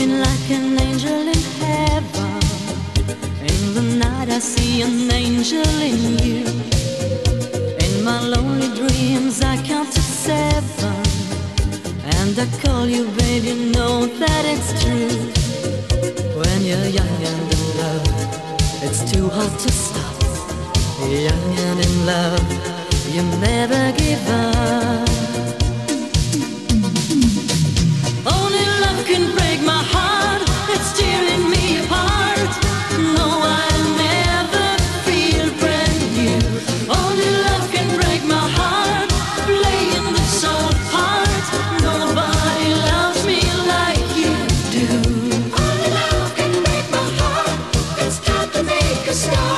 Looking like an angel in heaven. In the night, I see an angel in you. In my lonely dreams, I count to seven. And I call you, baby, know that it's true. When you're young and in love, it's too hard to stop. Young and in love, you never give up. Start.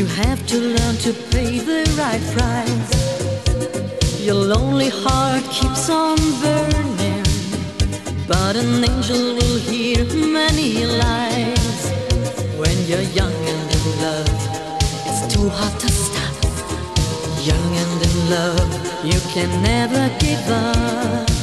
You have to learn to pay the right price. Your lonely heart keeps on burning, but an angel will hear many lies. When you're young and in love, it's too hard to stop. Young and in love, you can never give up.